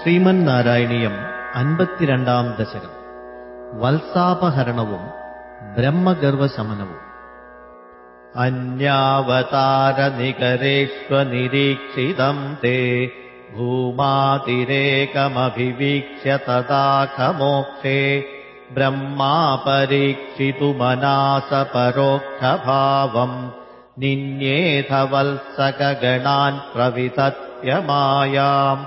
ശ്രീമന്നാരായണീയം അൻപത്തിരണ്ടാം ദശകം വത്സാപഹരണവും ബ്രഹ്മഗർവശമനവും അന്യാവതാരനികരേഷ്വനിരീക്ഷിതം തേ ഭൂമാതിരേകമഭിവീക്ഷ്യ തദാഖമോക്ഷേ ബ്രഹ്മാ പരീക്ഷിതുമനാസപരോക്ഷഭാവം നിന്യേഥ വത്സകഗണാൻ പ്രവിതത്യമായാം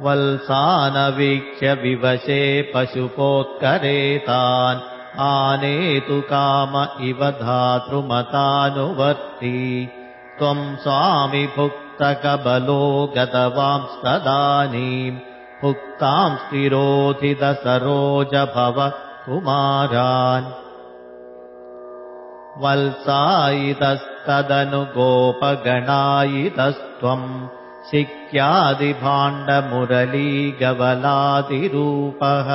वल्सानवीक्ष्य विवशे पशुपोत्करे तान् आनेतु काम इव धातृमतानुवर्ती। त्वम् स्वामि भुक्तकबलो गतवांस्तदानीम्। भुक्ताम् स्थिरोधितसरोज भव कुमारान्। वल्सायितस्तदनु गोपगणायितस्त्वम् शिक्यादिभाण्डमुरलीगवलादिरूपः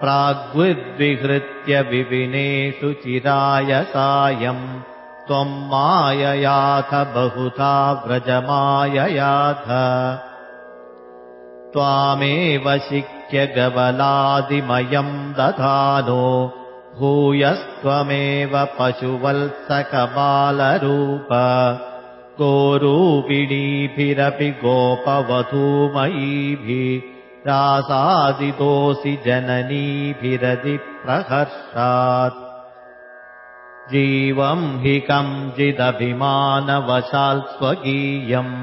प्राग्विद्विहृत्य विपिनेषु चिराय सायम् त्वम् माययाथ बहुधा व्रजमाययाथ। त्वामेव शिक्यगवलादिमयम् दधानो भूयस्त्वमेव पशुवत्सकबालरूप गोरूपिणीभिरपि गोपवधूमयीभिः रासादितोऽसि जननीभिरति प्रहर्षात्। जीवम् हि कञ्चिदभिमानवशाल् स्वकीयम्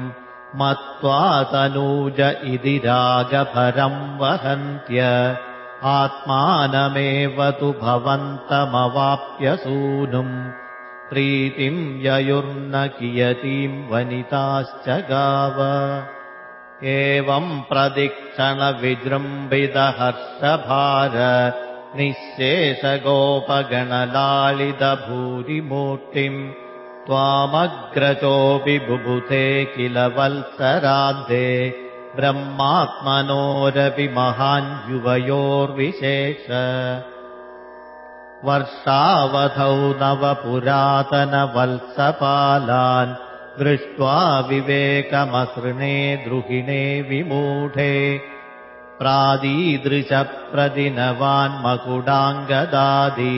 मत्वा तनूज इति रागभरम् वहन्त्य आत्मानमेव तु भवन्तमवाप्य सूनुम् प्रीतिम् ययुर्न कियतीम् वनिताश्च गाव। एवम् प्रदिक्षणविजृम्भितहर्षभार निःशेषगोपगणलालितभूरिमूर्तिम् त्वामग्रजोऽपि बुबुधे किल वत्सरान्ते ब्रह्मात्मनोरपि महान् युवयोर्विशेष वर्षावधौ नवपुरातनवत्सपालान् दृष्ट्वा विवेकमसृणे द्रुहिणे विमूढे प्रादीदृशप्रदिनवान्मकुडाङ्गदादि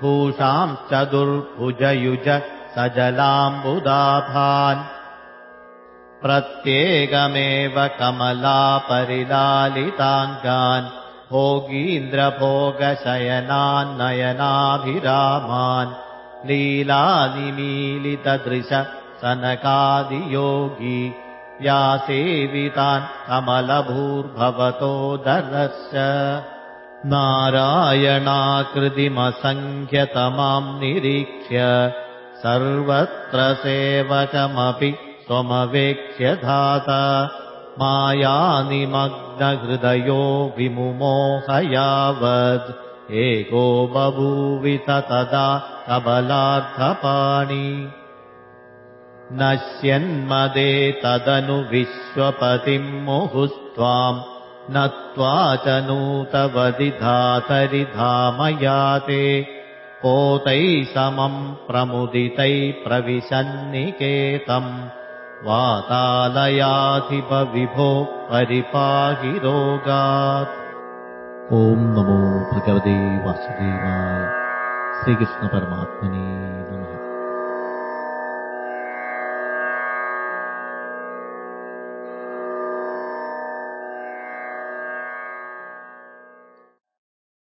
भूषांश्चतुर्भुजयुज सजलाम्बुदाभान् प्रत्येकमेव कमलापरिलालिताङ्गान् भोगीन्द्रभोगशयनान्नयनाभिरामान् लीलानिमीलितदृश सनकादियोगी व्यासेवितान् कमलभूर्भवतो ददर्श नारायणाकृतिमसङ्ख्यतमाम् निरीक्ष्य सर्वत्र सेवकमपि स्वमवेक्ष्य धाता मायानिमग्नहृदयो विमुमोह यावद् एको बभूवित तदा कबलार्थपाणि नश्यन्मदे तदनु विश्वपतिम् मुहुस्त्वाम्। नत्वा च नूतवदिधातरिधामयाते पोतैः समम् प्रमुदितैः प्रविशन्निकेतम् वातालयाधिपविभो परिपाहि रोगात्। ॐ नमो भगवते वासुदेवाय। श्रीकृष्णपरमात्मने नमः